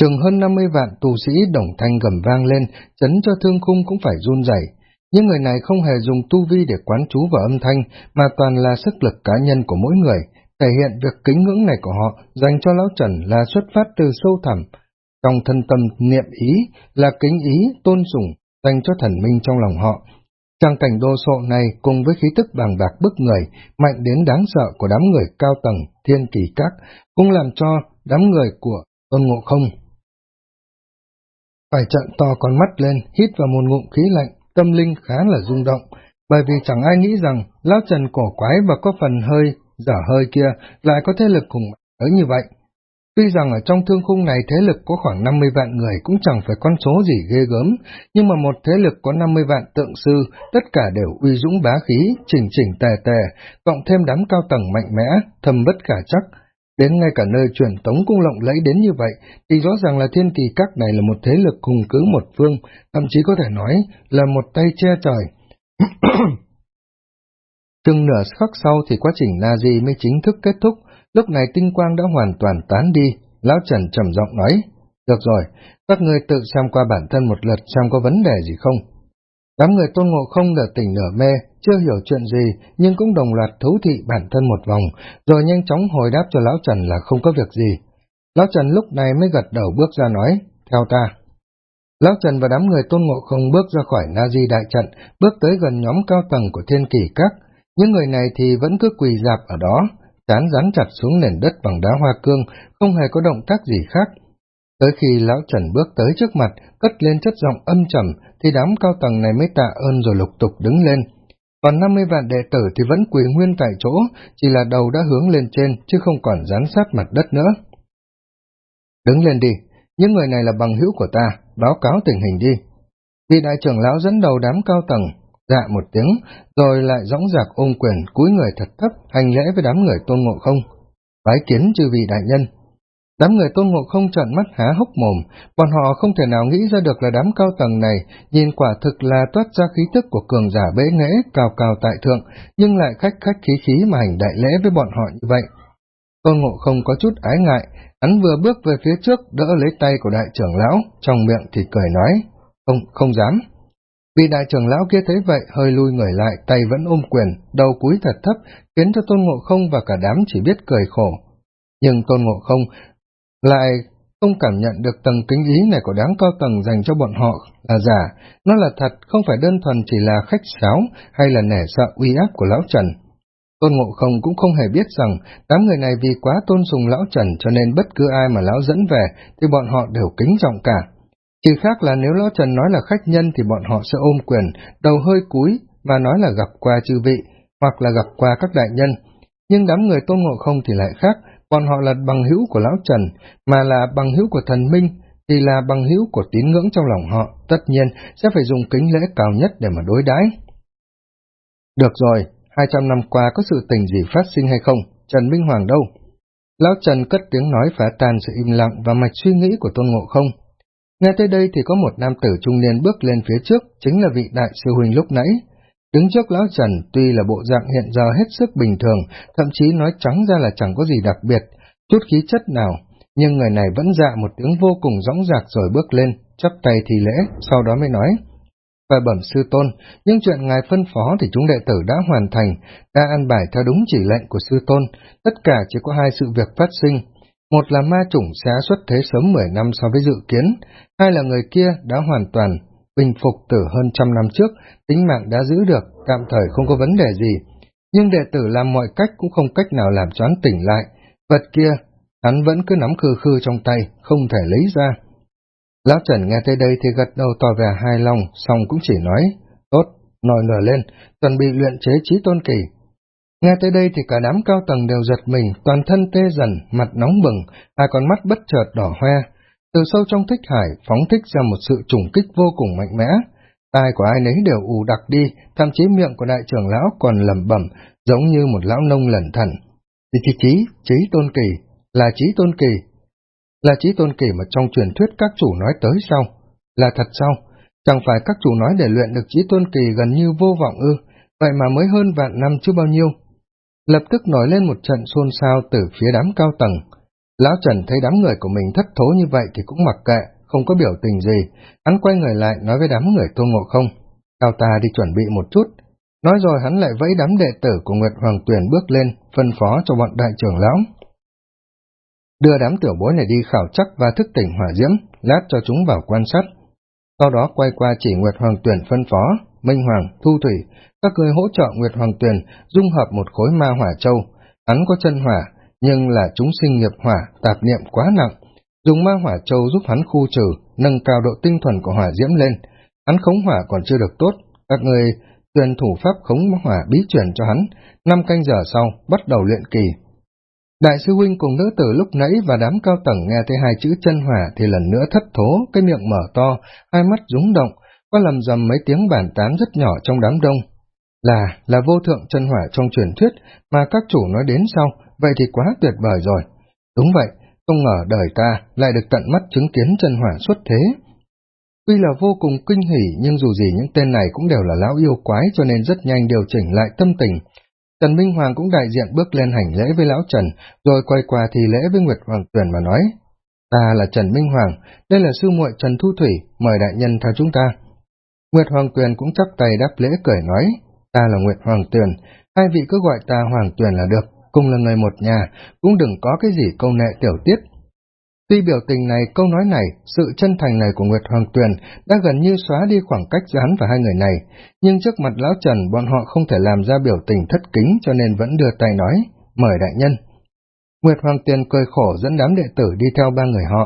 Chừng hơn 50 vạn tù sĩ đồng thanh gầm vang lên, chấn cho thương khung cũng phải run rẩy. Những người này không hề dùng tu vi để quán trú vào âm thanh, mà toàn là sức lực cá nhân của mỗi người, thể hiện việc kính ngưỡng này của họ dành cho Lão Trần là xuất phát từ sâu thẳm. Trong thân tâm niệm ý là kính ý, tôn sùng, dành cho thần minh trong lòng họ. Trang cảnh đô sộ này cùng với khí tức bàng bạc bức người, mạnh đến đáng sợ của đám người cao tầng, thiên kỳ các, cũng làm cho đám người của tôn ngộ không. Phải trợn to con mắt lên, hít vào một ngụm khí lạnh, tâm linh khá là rung động, bởi vì chẳng ai nghĩ rằng Lão Trần cổ quái và có phần hơi, dở hơi kia lại có thế lực cùng tới như vậy. Tuy rằng ở trong thương khung này thế lực có khoảng 50 vạn người cũng chẳng phải con số gì ghê gớm, nhưng mà một thế lực có 50 vạn tượng sư, tất cả đều uy dũng bá khí, chỉnh chỉnh tề tề, cộng thêm đám cao tầng mạnh mẽ, thầm bất khả chắc. Đến ngay cả nơi truyền tống cung lộng lẫy đến như vậy, thì rõ ràng là thiên kỳ các này là một thế lực cùng cứ một phương, thậm chí có thể nói là một tay che trời. Từng nửa khắc sau thì quá trình Nazi mới chính thức kết thúc, Lúc này tinh quang đã hoàn toàn tán đi, Lão Trần trầm giọng nói, được rồi, các người tự xem qua bản thân một lượt xem có vấn đề gì không. Đám người tôn ngộ không nửa tỉnh nửa mê, chưa hiểu chuyện gì, nhưng cũng đồng loạt thấu thị bản thân một vòng, rồi nhanh chóng hồi đáp cho Lão Trần là không có việc gì. Lão Trần lúc này mới gật đầu bước ra nói, theo ta. Lão Trần và đám người tôn ngộ không bước ra khỏi Na Di đại trận, bước tới gần nhóm cao tầng của thiên kỷ các. Những người này thì vẫn cứ quỳ dạp ở đó, chán rắn chặt xuống nền đất bằng đá hoa cương, không hề có động tác gì khác. Tới khi lão Trần bước tới trước mặt, cất lên chất giọng âm trầm, thì đám cao tầng này mới tạ ơn rồi lục tục đứng lên. Còn 50 vạn đệ tử thì vẫn quỳ nguyên tại chỗ, chỉ là đầu đã hướng lên trên, chứ không còn dán sát mặt đất nữa. Đứng lên đi, những người này là bằng hữu của ta, báo cáo tình hình đi. Vị đại trưởng lão dẫn đầu đám cao tầng, dạ một tiếng, rồi lại dõng dạc ôm quyền cúi người thật thấp hành lễ với đám người tôn ngộ không. Bái kiến chư vị đại nhân. Đám người tôn ngộ không trợn mắt há hốc mồm, bọn họ không thể nào nghĩ ra được là đám cao tầng này nhìn quả thực là toát ra khí tức của cường giả bế nghễ cao cao tại thượng, nhưng lại khách khách khí khí mà hành đại lễ với bọn họ như vậy. Tôn ngộ không có chút ái ngại, hắn vừa bước về phía trước đỡ lấy tay của đại trưởng lão, trong miệng thì cười nói, không, không dám. Vị đại trưởng lão kia thấy vậy, hơi lui người lại, tay vẫn ôm quyền, đầu cúi thật thấp, khiến cho Tôn Ngộ Không và cả đám chỉ biết cười khổ. Nhưng Tôn Ngộ Không lại không cảm nhận được tầng kính ý này của đám cao tầng dành cho bọn họ là giả, nó là thật, không phải đơn thuần chỉ là khách sáo hay là nể sợ uy áp của Lão Trần. Tôn Ngộ Không cũng không hề biết rằng đám người này vì quá tôn sùng Lão Trần cho nên bất cứ ai mà Lão dẫn về thì bọn họ đều kính trọng cả. Chỉ khác là nếu Lão Trần nói là khách nhân thì bọn họ sẽ ôm quyền, đầu hơi cúi và nói là gặp qua chư vị, hoặc là gặp qua các đại nhân. Nhưng đám người tôn ngộ không thì lại khác, bọn họ là bằng hữu của Lão Trần, mà là bằng hữu của thần minh, thì là bằng hữu của tín ngưỡng trong lòng họ, tất nhiên sẽ phải dùng kính lễ cao nhất để mà đối đãi. Được rồi, 200 năm qua có sự tình gì phát sinh hay không? Trần Minh Hoàng đâu? Lão Trần cất tiếng nói phá tan sự im lặng và mạch suy nghĩ của Tôn Ngộ Không. Nghe tới đây thì có một nam tử trung niên bước lên phía trước, chính là vị đại sư huynh lúc nãy. Đứng trước lão Trần, tuy là bộ dạng hiện giờ hết sức bình thường, thậm chí nói trắng ra là chẳng có gì đặc biệt, chút khí chất nào, nhưng người này vẫn dạ một tiếng vô cùng rõng rạc rồi bước lên, chắp tay thì lễ, sau đó mới nói. Và bẩm sư tôn, những chuyện ngài phân phó thì chúng đệ tử đã hoàn thành, đã ăn bài theo đúng chỉ lệnh của sư tôn, tất cả chỉ có hai sự việc phát sinh, một là ma chủng sẽ xuất thế sớm 10 năm so với dự kiến, hai là người kia đã hoàn toàn bình phục từ hơn trăm năm trước, tính mạng đã giữ được, tạm thời không có vấn đề gì. Nhưng đệ tử làm mọi cách cũng không cách nào làm choán tỉnh lại. Vật kia, hắn vẫn cứ nắm khư khư trong tay, không thể lấy ra. Lão Trần nghe tới đây thì gật đầu tỏ vẻ hài lòng, xong cũng chỉ nói, tốt, nồi nở lên, chuẩn bị luyện chế trí tôn kỳ. Nghe tới đây thì cả đám cao tầng đều giật mình, toàn thân tê dần, mặt nóng bừng, hai con mắt bất chợt đỏ hoe. Từ sâu trong thích hải phóng thích ra một sự trùng kích vô cùng mạnh mẽ. Tai của ai nấy đều ù đặc đi, thậm chí miệng của đại trưởng lão còn lẩm bẩm, giống như một lão nông lẩn thần. Thì chí chí, chí tôn kỳ, là chí tôn kỳ. Là chí tôn kỳ mà trong truyền thuyết các chủ nói tới sau, Là thật sao? Chẳng phải các chủ nói để luyện được chí tôn kỳ gần như vô vọng ư, vậy mà mới hơn vạn năm chứ bao nhiêu lập tức nổi lên một trận xôn xao từ phía đám cao tầng. Lão Trần thấy đám người của mình thất thố như vậy thì cũng mặc kệ, không có biểu tình gì. Hắn quay người lại nói với đám người Tô ngộ không. Cao ta đi chuẩn bị một chút. Nói rồi hắn lại vẫy đám đệ tử của Nguyệt Hoàng Tuyền bước lên, phân phó cho bọn đại trưởng lão. Đưa đám tiểu bối này đi khảo chắc và thức tỉnh hỏa diễm, lát cho chúng vào quan sát. Sau đó quay qua chỉ Nguyệt Hoàng Tuyền phân phó, Minh Hoàng, Thu Thủy, các người hỗ trợ Nguyệt Hoàng Tuyền dung hợp một khối ma hỏa châu. Hắn có chân hỏa, nhưng là chúng sinh nghiệp hỏa, tạp niệm quá nặng. Dùng ma hỏa châu giúp hắn khu trừ, nâng cao độ tinh thuần của hỏa diễm lên. Hắn khống hỏa còn chưa được tốt, các người truyền thủ pháp khống hỏa bí chuyển cho hắn, năm canh giờ sau bắt đầu luyện kỳ. Đại sư huynh cùng nữ tử lúc nãy và đám cao tầng nghe thấy hai chữ chân hỏa thì lần nữa thất thố, cái miệng mở to, hai mắt rúng động, có lầm dầm mấy tiếng bản tán rất nhỏ trong đám đông. Là, là vô thượng chân hỏa trong truyền thuyết mà các chủ nói đến sau, vậy thì quá tuyệt vời rồi. Đúng vậy, không ngờ đời ta lại được tận mắt chứng kiến chân hỏa xuất thế. Tuy là vô cùng kinh hỉ nhưng dù gì những tên này cũng đều là lão yêu quái cho nên rất nhanh điều chỉnh lại tâm tình. Trần Minh Hoàng cũng đại diện bước lên hành lễ với lão Trần, rồi quay qua thì lễ với Nguyệt Hoàng Tuyền mà nói. Ta là Trần Minh Hoàng, đây là sư muội Trần Thu Thủy, mời đại nhân theo chúng ta. Nguyệt Hoàng Tuyền cũng chắp tay đáp lễ cười nói, ta là Nguyệt Hoàng Tuyền, hai vị cứ gọi ta Hoàng Tuyền là được, cùng là người một nhà, cũng đừng có cái gì câu nệ tiểu tiết. Tuy biểu tình này, câu nói này, sự chân thành này của Nguyệt Hoàng Tuyền đã gần như xóa đi khoảng cách giữa hắn và hai người này, nhưng trước mặt Lão Trần bọn họ không thể làm ra biểu tình thất kính cho nên vẫn đưa tay nói, mời đại nhân. Nguyệt Hoàng Tuyền cười khổ dẫn đám đệ tử đi theo ba người họ,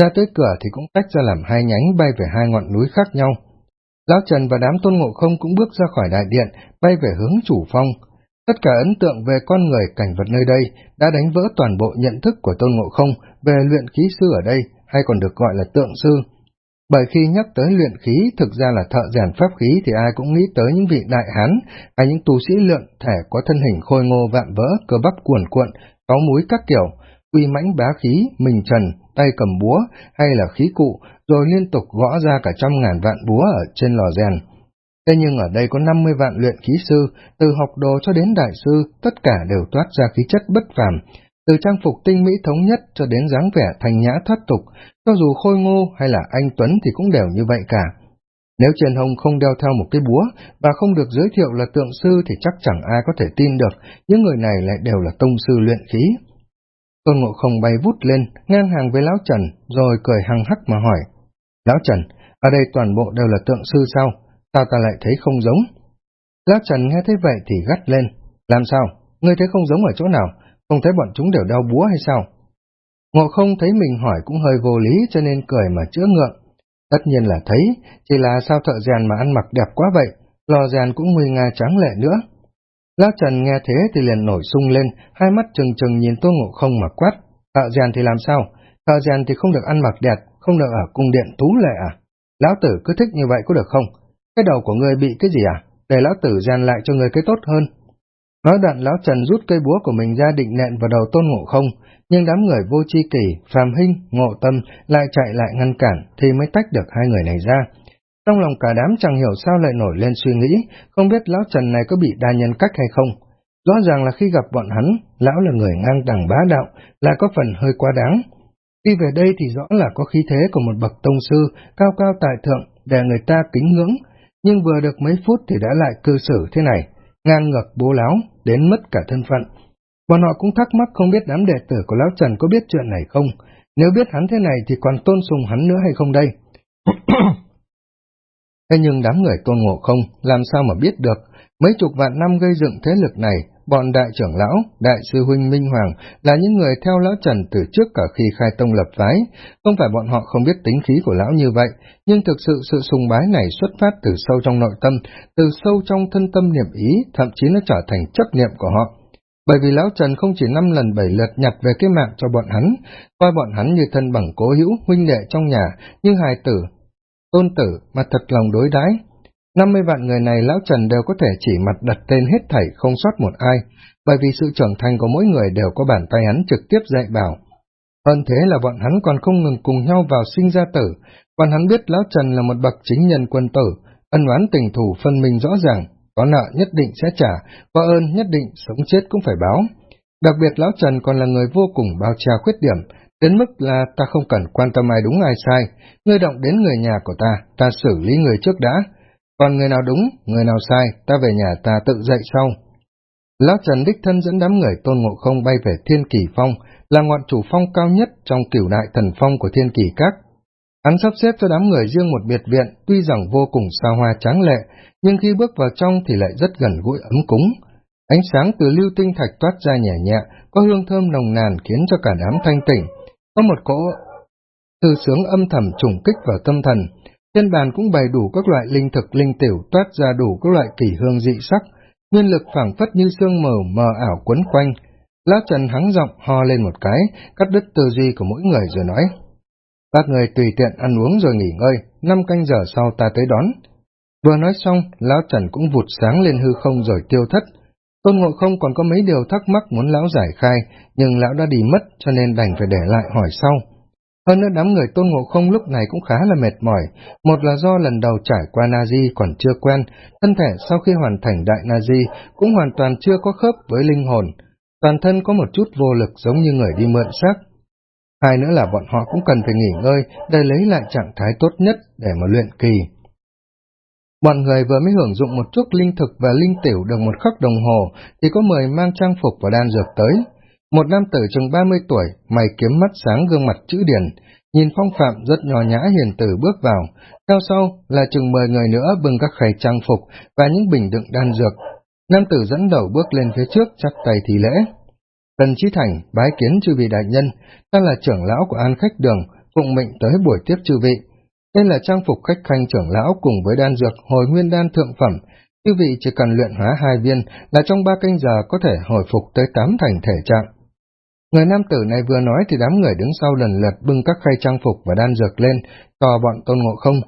ra tới cửa thì cũng tách ra làm hai nhánh bay về hai ngọn núi khác nhau. Lão Trần và đám tôn ngộ không cũng bước ra khỏi đại điện, bay về hướng chủ phong. Tất cả ấn tượng về con người cảnh vật nơi đây đã đánh vỡ toàn bộ nhận thức của tôn ngộ không về luyện khí sư ở đây, hay còn được gọi là tượng sư. Bởi khi nhắc tới luyện khí, thực ra là thợ rèn pháp khí thì ai cũng nghĩ tới những vị đại hán, hay những tu sĩ luyện thể có thân hình khôi ngô vạn vỡ, cơ bắp cuồn cuộn, có múi các kiểu, uy mãnh bá khí, mình trần, tay cầm búa, hay là khí cụ, rồi liên tục gõ ra cả trăm ngàn vạn búa ở trên lò rèn. Thế nhưng ở đây có 50 vạn luyện khí sư, từ học đồ cho đến đại sư, tất cả đều toát ra khí chất bất phàm, từ trang phục tinh mỹ thống nhất cho đến dáng vẻ thanh nhã thoát tục, cho dù khôi ngô hay là anh Tuấn thì cũng đều như vậy cả. Nếu trần hồng không đeo theo một cái búa và không được giới thiệu là tượng sư thì chắc chẳng ai có thể tin được, những người này lại đều là tông sư luyện khí. Tôn Ngộ Không bay vút lên, ngang hàng với Lão Trần, rồi cười hăng hắc mà hỏi. Lão Trần, ở đây toàn bộ đều là tượng sư sao? Sao ta lại thấy không giống? Giáp Trần nghe thấy vậy thì gắt lên. Làm sao? Ngươi thấy không giống ở chỗ nào? Không thấy bọn chúng đều đau búa hay sao? Ngộ không thấy mình hỏi cũng hơi vô lý cho nên cười mà chữa ngượng. Tất nhiên là thấy, chỉ là sao thợ rèn mà ăn mặc đẹp quá vậy, lò rèn cũng nguy nga trắng lệ nữa. Lão Trần nghe thế thì liền nổi sung lên, hai mắt trừng trừng nhìn Tô Ngộ Không mà quát. Thợ rèn thì làm sao? Thợ rèn thì không được ăn mặc đẹp, không được ở cung điện tú lệ à? Lão tử cứ thích như vậy có được không? Cái đầu của ngươi bị cái gì à? Để lão tử rèn lại cho người cái tốt hơn. Nói đoạn lão Trần rút cây búa của mình ra định nện vào đầu tôn ngộ không, nhưng đám người vô chi kỷ, phàm hinh, ngộ tâm lại chạy lại ngăn cản thì mới tách được hai người này ra. Trong lòng cả đám chẳng hiểu sao lại nổi lên suy nghĩ, không biết lão Trần này có bị đa nhân cách hay không. Rõ ràng là khi gặp bọn hắn, lão là người ngang đẳng bá đạo, lại có phần hơi quá đáng. Khi về đây thì rõ là có khí thế của một bậc tông sư, cao cao tại thượng, để người ta kính ngưỡng, nhưng vừa được mấy phút thì đã lại cư xử thế này, ngang ngược bố láo, đến mất cả thân phận. Bọn họ cũng thắc mắc không biết đám đệ tử của Lão Trần có biết chuyện này không, nếu biết hắn thế này thì còn tôn sùng hắn nữa hay không đây? thế nhưng đám người tôn ngộ không, làm sao mà biết được, mấy chục vạn năm gây dựng thế lực này, bọn đại trưởng lão, đại sư huynh Minh Hoàng là những người theo lão Trần từ trước cả khi khai tông lập phái, không phải bọn họ không biết tính khí của lão như vậy, nhưng thực sự sự sùng bái này xuất phát từ sâu trong nội tâm, từ sâu trong thân tâm niệm ý, thậm chí nó trở thành chấp niệm của họ. Bởi vì lão Trần không chỉ năm lần bảy lượt nhặt về cái mạng cho bọn hắn, coi bọn hắn như thân bằng cố hữu, huynh đệ trong nhà, như hài tử, tôn tử mà thật lòng đối đãi 50 vạn người này Lão Trần đều có thể chỉ mặt đặt tên hết thảy không sót một ai, bởi vì sự trưởng thành của mỗi người đều có bàn tay hắn trực tiếp dạy bảo. Hơn thế là bọn hắn còn không ngừng cùng nhau vào sinh ra tử, còn hắn biết Lão Trần là một bậc chính nhân quân tử, ân oán tình thù phân minh rõ ràng, có nợ nhất định sẽ trả, có ơn nhất định sống chết cũng phải báo. Đặc biệt Lão Trần còn là người vô cùng bao che khuyết điểm, đến mức là ta không cần quan tâm ai đúng ai sai, ngươi động đến người nhà của ta, ta xử lý người trước đã, còn người nào đúng, người nào sai, ta về nhà ta tự dậy sau. Lão Trần đích thân dẫn đám người tôn ngộ không bay về Thiên Kỳ Phong, là ngọn chủ phong cao nhất trong cửu đại thần phong của Thiên Kỳ Các. Hắn sắp xếp cho đám người riêng một biệt viện, tuy rằng vô cùng xa hoa tráng lệ, nhưng khi bước vào trong thì lại rất gần gũi ấm cúng. Ánh sáng từ lưu tinh thạch toát ra nhẹ nhẹ, có hương thơm nồng nàn khiến cho cả đám thanh tỉnh. Có một cỗ thư sướng âm thầm trùng kích vào tâm thần. Trên bàn cũng bày đủ các loại linh thực linh tiểu toát ra đủ các loại kỳ hương dị sắc, nguyên lực phảng phất như sương mờ mờ ảo quấn quanh. Lão Trần hắng giọng ho lên một cái, cắt đứt tư duy của mỗi người rồi nói. Các người tùy tiện ăn uống rồi nghỉ ngơi, năm canh giờ sau ta tới đón. Vừa nói xong, Lão Trần cũng vụt sáng lên hư không rồi tiêu thất. Tôn Ngộ Không còn có mấy điều thắc mắc muốn Lão giải khai, nhưng Lão đã đi mất cho nên đành phải để lại hỏi sau. Hơn nữa đám người Tôn Ngộ Không lúc này cũng khá là mệt mỏi, một là do lần đầu trải qua Nazi còn chưa quen, thân thể sau khi hoàn thành đại Nazi cũng hoàn toàn chưa có khớp với linh hồn, toàn thân có một chút vô lực giống như người đi mượn xác. Hai nữa là bọn họ cũng cần phải nghỉ ngơi để lấy lại trạng thái tốt nhất để mà luyện kỳ. Bọn người vừa mới hưởng dụng một chút linh thực và linh tiểu được một khắc đồng hồ thì có mời mang trang phục và đan dược tới. Một nam tử chừng 30 tuổi, mày kiếm mắt sáng gương mặt chữ điển, nhìn phong phạm rất nhỏ nhã hiền tử bước vào, theo sau là chừng 10 người nữa bưng các khay trang phục và những bình đựng đan dược. Nam tử dẫn đầu bước lên phía trước chắp tay thì lễ. Tần Chí Thành bái kiến chư vị đại nhân, ta là trưởng lão của An Khách Đường, phụng mệnh tới buổi tiếp chư vị. Đây là trang phục khách khanh trưởng lão cùng với đan dược hồi nguyên đan thượng phẩm, chư vị chỉ cần luyện hóa hai viên là trong ba canh giờ có thể hồi phục tới tám thành thể trạng. Người nam tử này vừa nói thì đám người đứng sau lần lượt bưng các khay trang phục và đan dược lên, cho bọn tôn ngộ không.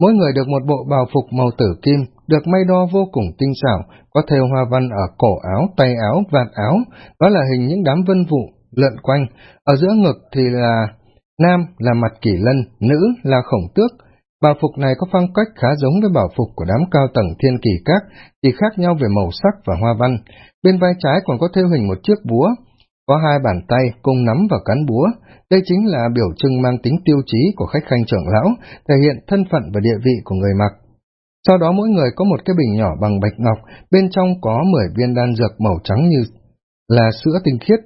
Mỗi người được một bộ bào phục màu tử kim, được may đo vô cùng tinh xảo, có thêu hoa văn ở cổ áo, tay áo, vạt áo, đó là hình những đám vân vụ, lượn quanh. Ở giữa ngực thì là nam là mặt kỷ lân, nữ là khổng tước. Bào phục này có phong cách khá giống với bảo phục của đám cao tầng thiên kỳ các, chỉ khác nhau về màu sắc và hoa văn. Bên vai trái còn có thêu hình một chiếc búa, có hai bàn tay cùng nắm vào cán búa, đây chính là biểu trưng mang tính tiêu chí của khách khanh trưởng lão, thể hiện thân phận và địa vị của người mặc. Sau đó mỗi người có một cái bình nhỏ bằng bạch ngọc, bên trong có 10 viên đan dược màu trắng như là sữa tinh khiết,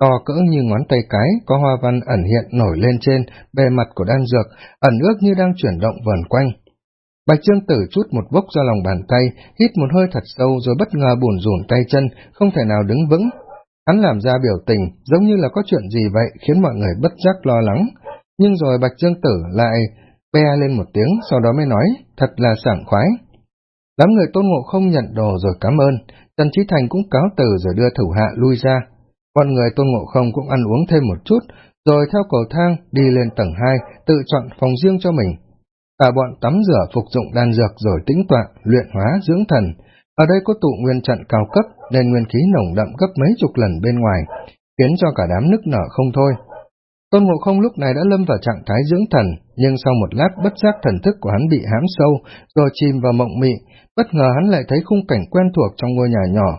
to cỡ như ngón tay cái, có hoa văn ẩn hiện nổi lên trên bề mặt của đan dược, ẩn ước như đang chuyển động vần quanh. Bạch Trương Tử chút một bốc ra lòng bàn tay, hít một hơi thật sâu rồi bất ngờ bùn rủn tay chân, không thể nào đứng vững, Hắn làm ra biểu tình, giống như là có chuyện gì vậy, khiến mọi người bất giác lo lắng. Nhưng rồi Bạch Dương Tử lại be lên một tiếng, sau đó mới nói, thật là sảng khoái. Đám người tôn ngộ không nhận đồ rồi cảm ơn, Trần Trí Thành cũng cáo từ rồi đưa thủ hạ lui ra. Bọn người tôn ngộ không cũng ăn uống thêm một chút, rồi theo cầu thang đi lên tầng 2, tự chọn phòng riêng cho mình. Cả bọn tắm rửa phục dụng đan dược rồi tĩnh tọa, luyện hóa, dưỡng thần, ở đây có tụ nguyên trận cao cấp nên nguyên khí nồng đậm gấp mấy chục lần bên ngoài, khiến cho cả đám nức nở không thôi. Tôn Ngộ Không lúc này đã lâm vào trạng thái dưỡng thần, nhưng sau một lát bất giác thần thức của hắn bị hãm sâu, rồi chìm vào mộng mị, bất ngờ hắn lại thấy khung cảnh quen thuộc trong ngôi nhà nhỏ.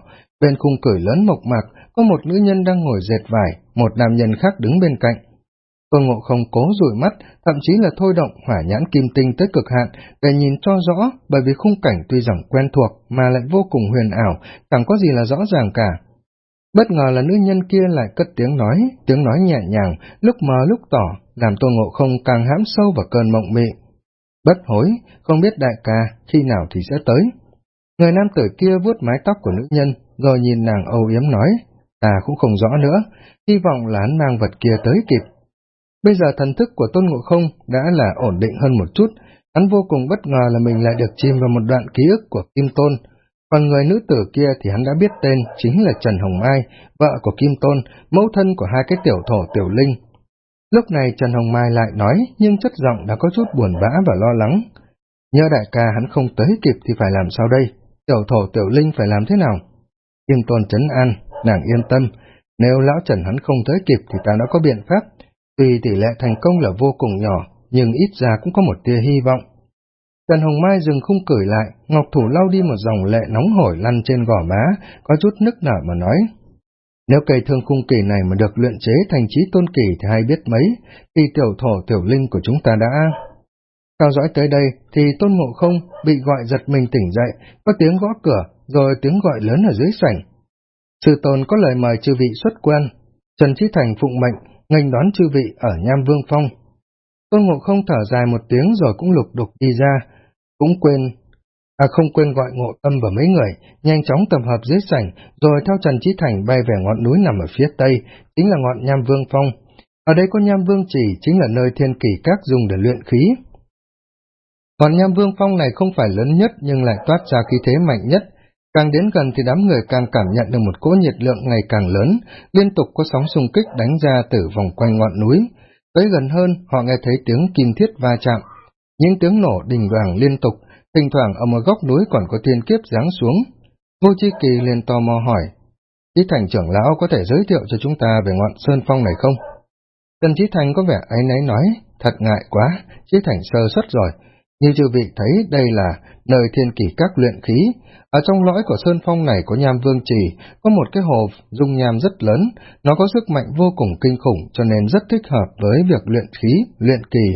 Bên khung cửi lớn mộc mạc, có một nữ nhân đang ngồi dệt vải, một nam nhân khác đứng bên cạnh. Phương Ngộ Không cố rủi mắt, thậm chí là thôi động hỏa nhãn kim tinh tới cực hạn để nhìn cho rõ, bởi vì khung cảnh tuy rằng quen thuộc mà lại vô cùng huyền ảo, chẳng có gì là rõ ràng cả. Bất ngờ là nữ nhân kia lại cất tiếng nói, tiếng nói nhẹ nhàng, lúc mờ lúc tỏ, làm Tôn Ngộ Không càng hãm sâu vào cơn mộng mị. Bất hối, không biết đại ca, khi nào thì sẽ tới. Người nam tử kia vuốt mái tóc của nữ nhân, rồi nhìn nàng âu yếm nói, ta cũng không rõ nữa, hy vọng là hắn mang vật kia tới kịp. Bây giờ thần thức của Tôn Ngộ Không đã là ổn định hơn một chút, hắn vô cùng bất ngờ là mình lại được chìm vào một đoạn ký ức của Kim Tôn. Còn người nữ tử kia thì hắn đã biết tên chính là Trần Hồng Mai, vợ của Kim Tôn, mẫu thân của hai cái tiểu thổ tiểu linh. Lúc này Trần Hồng Mai lại nói, nhưng chất giọng đã có chút buồn bã và lo lắng. Nhớ đại ca hắn không tới kịp thì phải làm sao đây? Tiểu thổ tiểu linh phải làm thế nào? Kim Tôn chấn an, nàng yên tâm, nếu lão Trần hắn không tới kịp thì ta đã có biện pháp, Tuy tỷ lệ thành công là vô cùng nhỏ, nhưng ít ra cũng có một tia hy vọng. Trần Hồng Mai dừng không cười lại, Ngọc Thủ lau đi một dòng lệ nóng hổi lăn trên gò má, có chút nức nở mà nói. Nếu cây thương khung kỳ này mà được luyện chế thành trí tôn kỳ thì hay biết mấy, thì tiểu thổ tiểu linh của chúng ta đã... Theo dõi tới đây thì tôn ngộ không bị gọi giật mình tỉnh dậy, có tiếng gõ cửa, rồi tiếng gọi lớn ở dưới sảnh. Sư tôn có lời mời chư vị xuất quan, Trần Trí Thành phụng mệnh, nghênh đón chư vị ở Nham Vương Phong. Tôn Ngộ không thở dài một tiếng rồi cũng lục đục đi ra, cũng quên, à không quên gọi Ngộ Tâm và mấy người, nhanh chóng tập hợp dưới sảnh, rồi theo Trần Trí Thành bay về ngọn núi nằm ở phía tây, chính là ngọn Nham Vương Phong. Ở đây có Nham Vương Chỉ, chính là nơi thiên kỳ các dùng để luyện khí. Ngọn Nham Vương Phong này không phải lớn nhất nhưng lại toát ra khí thế mạnh nhất, Càng đến gần thì đám người càng cảm nhận được một cỗ nhiệt lượng ngày càng lớn, liên tục có sóng xung kích đánh ra từ vòng quanh ngọn núi. Tới gần hơn, họ nghe thấy tiếng kim thiết va chạm. Những tiếng nổ đình đoàn liên tục, thỉnh thoảng ở một góc núi còn có thiên kiếp giáng xuống. Vô Chi Kỳ liền tò mò hỏi, Chí Thành trưởng lão có thể giới thiệu cho chúng ta về ngọn Sơn Phong này không? Trần Chí Thành có vẻ ấy nấy nói, thật ngại quá, Chí Thành sơ xuất rồi. Như chư vị thấy đây là nơi thiên kỷ các luyện khí, ở trong lõi của Sơn Phong này có nham vương trì, có một cái hồ dung nham rất lớn, nó có sức mạnh vô cùng kinh khủng cho nên rất thích hợp với việc luyện khí, luyện kỳ.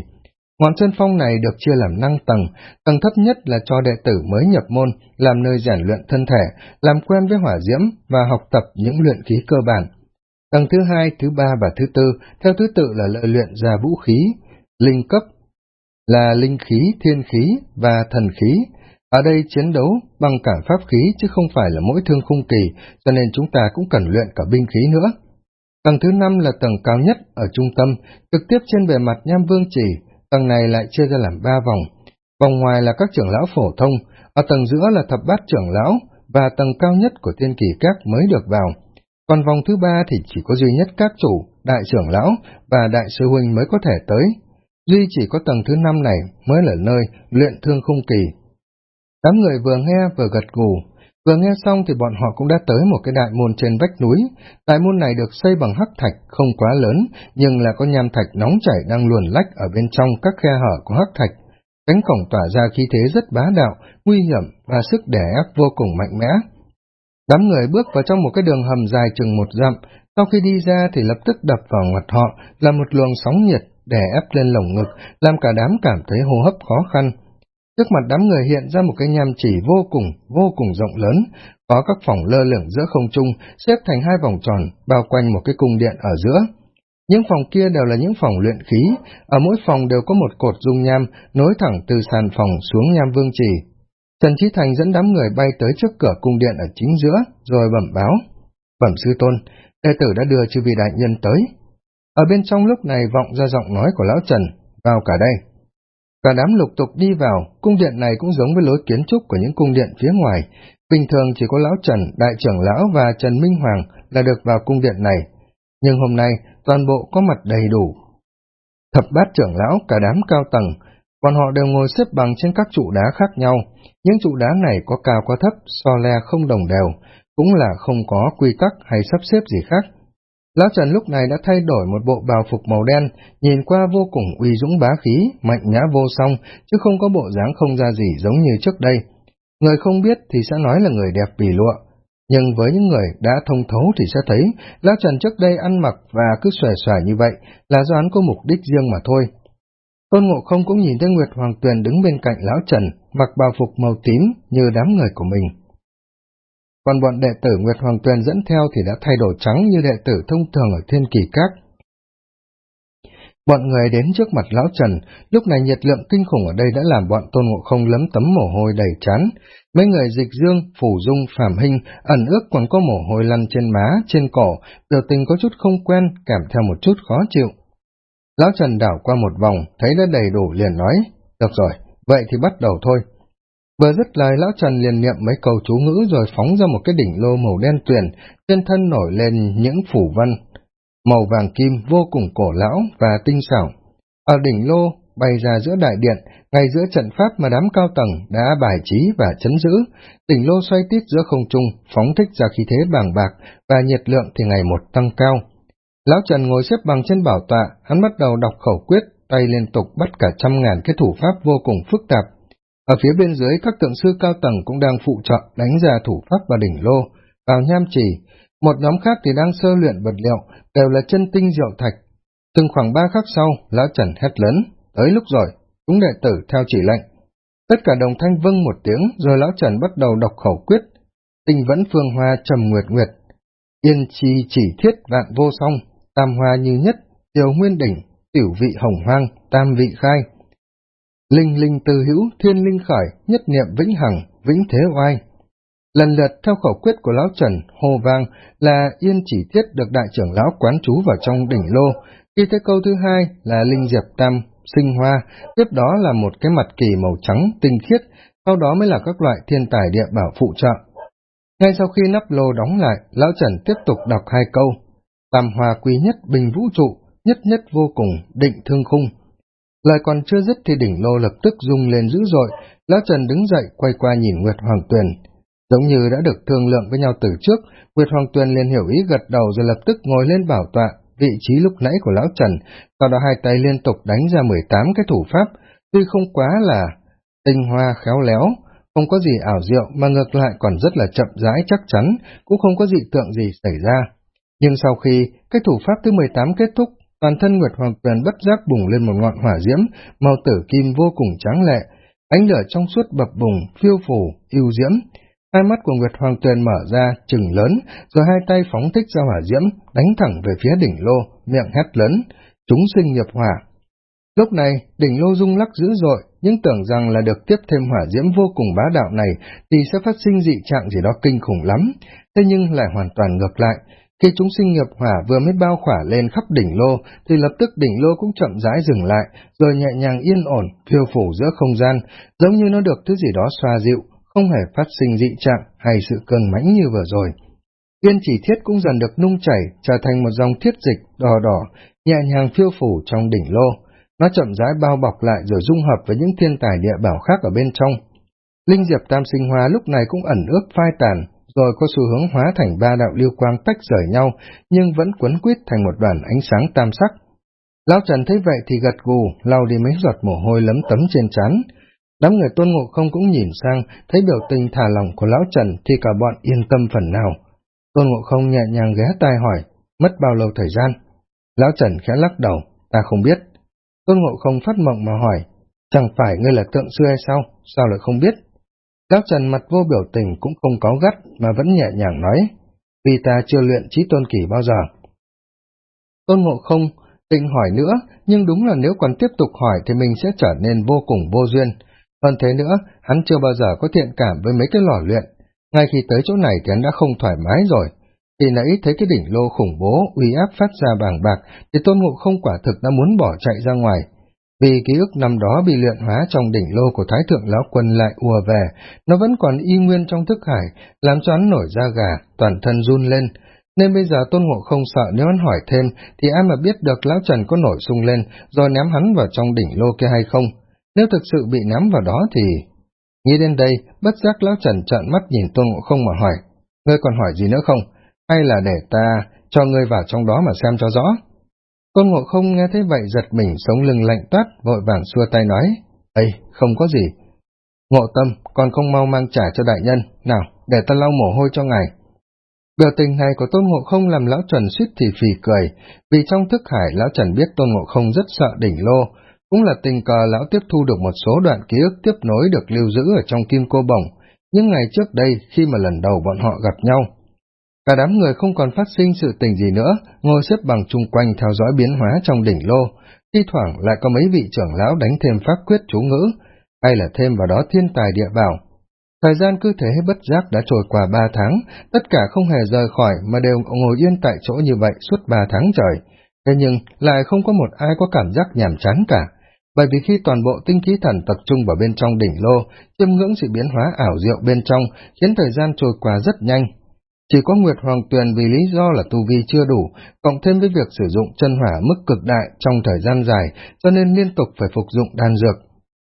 Ngọn Sơn Phong này được chia làm năng tầng, tầng thấp nhất là cho đệ tử mới nhập môn, làm nơi rèn luyện thân thể, làm quen với hỏa diễm và học tập những luyện khí cơ bản. Tầng thứ hai, thứ ba và thứ tư, theo thứ tự là lợi luyện ra vũ khí, linh cấp, là linh khí, thiên khí và thần khí, ở đây chiến đấu bằng cả pháp khí chứ không phải là mỗi thương khung kỳ, cho nên chúng ta cũng cần luyện cả binh khí nữa. Tầng thứ năm là tầng cao nhất ở trung tâm, trực tiếp trên bề mặt nham vương chỉ, tầng này lại chia ra làm ba vòng. Vòng ngoài là các trưởng lão phổ thông, ở tầng giữa là thập bát trưởng lão, và tầng cao nhất của tiên kỳ các mới được vào. Còn vòng thứ ba thì chỉ có duy nhất các chủ, đại trưởng lão và đại sư huynh mới có thể tới. Duy chỉ có tầng thứ năm này mới là nơi luyện thương khung kỳ Đám người vừa nghe vừa gật gù, vừa nghe xong thì bọn họ cũng đã tới một cái đại môn trên vách núi. Đại môn này được xây bằng hắc thạch, không quá lớn, nhưng là có nham thạch nóng chảy đang luồn lách ở bên trong các khe hở của hắc thạch. Cánh cổng tỏa ra khí thế rất bá đạo, nguy hiểm và sức đè ép vô cùng mạnh mẽ. Đám người bước vào trong một cái đường hầm dài chừng một dặm, sau khi đi ra thì lập tức đập vào mặt họ là một luồng sóng nhiệt đè ép lên lồng ngực, làm cả đám cảm thấy hô hấp khó khăn. Trước mặt đám người hiện ra một cái nham chỉ vô cùng, vô cùng rộng lớn, có các phòng lơ lửng giữa không trung, xếp thành hai vòng tròn, bao quanh một cái cung điện ở giữa. Những phòng kia đều là những phòng luyện khí, ở mỗi phòng đều có một cột dung nham nối thẳng từ sàn phòng xuống nham vương trì. Trần Trí Thành dẫn đám người bay tới trước cửa cung điện ở chính giữa, rồi bẩm báo. Bẩm sư tôn, đệ tử đã đưa chư vị đại nhân tới. Ở bên trong lúc này vọng ra giọng nói của lão Trần, vào cả đây. Cả đám lục tục đi vào, cung điện này cũng giống với lối kiến trúc của những cung điện phía ngoài. Bình thường chỉ có Lão Trần, Đại trưởng Lão và Trần Minh Hoàng là được vào cung điện này. Nhưng hôm nay, toàn bộ có mặt đầy đủ. Thập bát trưởng lão, cả đám cao tầng, bọn họ đều ngồi xếp bằng trên các trụ đá khác nhau. Những trụ đá này có cao có thấp, so le không đồng đều, cũng là không có quy tắc hay sắp xếp gì khác Lão Trần lúc này đã thay đổi một bộ bào phục màu đen, nhìn qua vô cùng uy dũng bá khí, mạnh nhã vô song, chứ không có bộ dáng không ra gì giống như trước đây. Người không biết thì sẽ nói là người đẹp vì lụa, nhưng với những người đã thông thấu thì sẽ thấy, Lão Trần trước đây ăn mặc và cứ xòe xòe như vậy là do hắn có mục đích riêng mà thôi. Tôn Ngộ Không cũng nhìn thấy Nguyệt Hoàng Tuyền đứng bên cạnh Lão Trần, mặc bào phục màu tím như đám người của mình còn bọn đệ tử Nguyệt Hoàng Tuyền dẫn theo thì đã thay đổi trắng như đệ tử thông thường ở Thiên Kỳ Các. Bọn người đến trước mặt Lão Trần, lúc này nhiệt lượng kinh khủng ở đây đã làm bọn Tôn Ngộ Không lấm tấm mồ hôi đầy chán. Mấy người dịch dương, phủ dung, phạm hình, ẩn ước còn có mồ hôi lăn trên má, trên cổ, biểu tình có chút không quen, cảm theo một chút khó chịu. Lão Trần đảo qua một vòng, thấy đã đầy đủ liền nói, được rồi, vậy thì bắt đầu thôi. Vừa dứt lời lão Trần liền niệm mấy câu chú ngữ rồi phóng ra một cái đỉnh lô màu đen tuyền, trên thân nổi lên những phủ văn, màu vàng kim vô cùng cổ lão và tinh xảo. Ở đỉnh lô, bay ra giữa đại điện, ngay giữa trận pháp mà đám cao tầng đã bài trí và chấn giữ, đỉnh lô xoay tít giữa không trung, phóng thích ra khí thế bàng bạc và nhiệt lượng thì ngày một tăng cao. Lão Trần ngồi xếp bằng trên bảo tọa, hắn bắt đầu đọc khẩu quyết, tay liên tục bắt cả trăm ngàn cái thủ pháp vô cùng phức tạp, ở phía bên dưới, các tượng sư cao tầng cũng đang phụ trợ đánh ra thủ pháp và đỉnh lô, vào nham trì, Một nhóm khác thì đang sơ luyện vật liệu, đều là chân tinh diệu thạch. Từng khoảng ba khắc sau, lão Trần hét lớn, tới lúc rồi, chúng đệ tử theo chỉ lệnh. Tất cả đồng thanh vâng một tiếng, rồi lão Trần bắt đầu đọc khẩu quyết. Tinh vẫn phương hoa trầm nguyệt nguyệt, yên chi chỉ thiết vạn vô song, tam hoa như nhất, tiểu nguyên đỉnh, tiểu vị hồng hoang, tam vị khai. Linh linh tư hữu, thiên linh khởi, nhất niệm vĩnh hằng, vĩnh thế oai. Lần lượt theo khẩu quyết của lão Trần, hồ vang là yên chỉ thiết được đại trưởng lão quán trú vào trong đỉnh lô, khi tới câu thứ hai là linh diệp tam sinh hoa, tiếp đó là một cái mặt kỳ màu trắng tinh khiết, sau đó mới là các loại thiên tài địa bảo phụ trợ. Ngay sau khi nắp lô đóng lại, lão Trần tiếp tục đọc hai câu. Tam hoa quý nhất bình vũ trụ, nhất nhất vô cùng, định thương khung. Lời còn chưa dứt thì đỉnh lô lập tức rung lên dữ dội, lão Trần đứng dậy quay qua nhìn Nguyệt Hoàng Tuyền. Giống như đã được thương lượng với nhau từ trước, Nguyệt Hoàng Tuyền liền hiểu ý gật đầu rồi lập tức ngồi lên bảo tọa, vị trí lúc nãy của lão Trần, sau đó hai tay liên tục đánh ra 18 cái thủ pháp, tuy không quá là tinh hoa khéo léo, không có gì ảo diệu mà ngược lại còn rất là chậm rãi chắc chắn, cũng không có dị tượng gì xảy ra. Nhưng sau khi cái thủ pháp thứ 18 kết thúc, toàn thân Nguyệt Hoàng Tuyền bất giác bùng lên một ngọn hỏa diễm, màu tử kim vô cùng trắng lệ, ánh lửa trong suốt bập bùng, phiêu phù, yêu diễm. Hai mắt của Nguyệt Hoàng Tuyền mở ra, chừng lớn, rồi hai tay phóng thích ra hỏa diễm, đánh thẳng về phía đỉnh lô, miệng hét lớn, chúng sinh nhập hỏa. Lúc này, đỉnh lô rung lắc dữ dội, nhưng tưởng rằng là được tiếp thêm hỏa diễm vô cùng bá đạo này thì sẽ phát sinh dị trạng gì đó kinh khủng lắm, thế nhưng lại hoàn toàn ngược lại. Khi chúng sinh nghiệp hỏa vừa mới bao khỏa lên khắp đỉnh lô, thì lập tức đỉnh lô cũng chậm rãi dừng lại, rồi nhẹ nhàng yên ổn, phiêu phủ giữa không gian, giống như nó được thứ gì đó xoa dịu, không hề phát sinh dị trạng hay sự cơn mãnh như vừa rồi. Yên chỉ thiết cũng dần được nung chảy, trở thành một dòng thiết dịch đỏ đỏ, nhẹ nhàng phiêu phủ trong đỉnh lô. Nó chậm rãi bao bọc lại rồi dung hợp với những thiên tài địa bảo khác ở bên trong. Linh diệp tam sinh hoa lúc này cũng ẩn ước phai tàn, rồi có xu hướng hóa thành ba đạo lưu quang tách rời nhau, nhưng vẫn quấn quýt thành một đoàn ánh sáng tam sắc. Lão Trần thấy vậy thì gật gù, lau đi mấy giọt mồ hôi lấm tấm trên trán. Đám người tôn ngộ không cũng nhìn sang, thấy biểu tình thả lỏng của Lão Trần thì cả bọn yên tâm phần nào. Tôn ngộ không nhẹ nhàng ghé tai hỏi, mất bao lâu thời gian? Lão Trần khẽ lắc đầu, ta không biết. Tôn Ngộ không phát mộng mà hỏi, chẳng phải ngươi là tượng xưa hay sao, sao lại không biết? Lão Trần mặt vô biểu tình cũng không có gắt mà vẫn nhẹ nhàng nói, vì ta chưa luyện trí tôn kỳ bao giờ. Tôn Ngộ không định hỏi nữa, nhưng đúng là nếu còn tiếp tục hỏi thì mình sẽ trở nên vô cùng vô duyên. Hơn thế nữa, hắn chưa bao giờ có thiện cảm với mấy cái lò luyện. Ngay khi tới chỗ này thì hắn đã không thoải mái rồi, Thì nãy thấy cái đỉnh lô khủng bố, uy áp phát ra bàng bạc, thì tôn ngộ không quả thực đã muốn bỏ chạy ra ngoài. Vì ký ức năm đó bị luyện hóa trong đỉnh lô của Thái Thượng Lão Quân lại ùa về, nó vẫn còn y nguyên trong thức hải, làm cho hắn nổi da gà, toàn thân run lên. Nên bây giờ Tôn Ngộ không sợ nếu hắn hỏi thêm, thì ai mà biết được Lão Trần có nổi sung lên, rồi ném hắn vào trong đỉnh lô kia hay không. Nếu thực sự bị ném vào đó thì... Nghĩ đến đây, bất giác Lão Trần trợn mắt nhìn Tôn Ngộ không mà hỏi, ngươi còn hỏi gì nữa không? hay là để ta cho ngươi vào trong đó mà xem cho rõ. Tôn Ngộ không nghe thấy vậy giật mình sống lưng lạnh toát, vội vàng xua tay nói, Ây, không có gì. Ngộ tâm, còn không mau mang trả cho đại nhân, nào, để ta lau mồ hôi cho ngài. Biểu tình này của Tôn Ngộ không làm Lão Trần suýt thì phì cười, vì trong thức hải Lão Trần biết Tôn Ngộ không rất sợ đỉnh lô, cũng là tình cờ Lão tiếp thu được một số đoạn ký ức tiếp nối được lưu giữ ở trong kim cô bồng, những ngày trước đây khi mà lần đầu bọn họ gặp nhau. Cả đám người không còn phát sinh sự tình gì nữa, ngồi xếp bằng chung quanh theo dõi biến hóa trong đỉnh lô, thi thoảng lại có mấy vị trưởng lão đánh thêm pháp quyết chú ngữ, hay là thêm vào đó thiên tài địa bảo. Thời gian cứ thế bất giác đã trôi qua ba tháng, tất cả không hề rời khỏi mà đều ngồi yên tại chỗ như vậy suốt ba tháng trời. Thế nhưng lại không có một ai có cảm giác nhàm chán cả, bởi vì khi toàn bộ tinh khí thần tập trung vào bên trong đỉnh lô, chiêm ngưỡng sự biến hóa ảo diệu bên trong, khiến thời gian trôi qua rất nhanh, chỉ có Nguyệt Hoàng Tuyền vì lý do là tu vi chưa đủ, cộng thêm với việc sử dụng chân hỏa mức cực đại trong thời gian dài, cho nên liên tục phải phục dụng đan dược.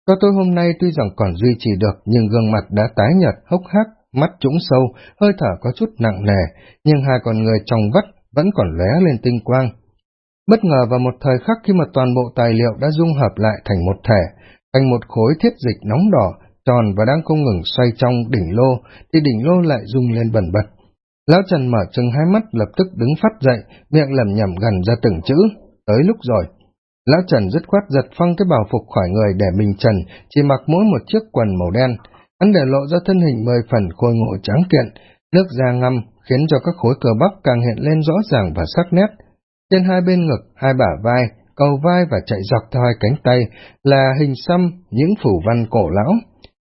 Cho tôi hôm nay tuy rằng còn duy trì được, nhưng gương mặt đã tái nhợt, hốc hác, mắt trũng sâu, hơi thở có chút nặng nề, nhưng hai con người trong vắt vẫn còn lóe lên tinh quang. Bất ngờ vào một thời khắc khi mà toàn bộ tài liệu đã dung hợp lại thành một thể, thành một khối thiết dịch nóng đỏ, tròn và đang không ngừng xoay trong đỉnh lô, thì đỉnh lô lại rung lên bẩn bật. Lão Trần mở chừng hai mắt lập tức đứng phát dậy, miệng lầm nhầm gần ra từng chữ. Tới lúc rồi. Lão Trần dứt khoát giật phăng cái bào phục khỏi người để mình trần, chỉ mặc mỗi một chiếc quần màu đen. Hắn để lộ ra thân hình mười phần khôi ngộ trắng kiện, nước da ngâm khiến cho các khối cơ bắp càng hiện lên rõ ràng và sắc nét. Trên hai bên ngực, hai bả vai, cầu vai và chạy dọc theo hai cánh tay là hình xăm những phủ văn cổ lão.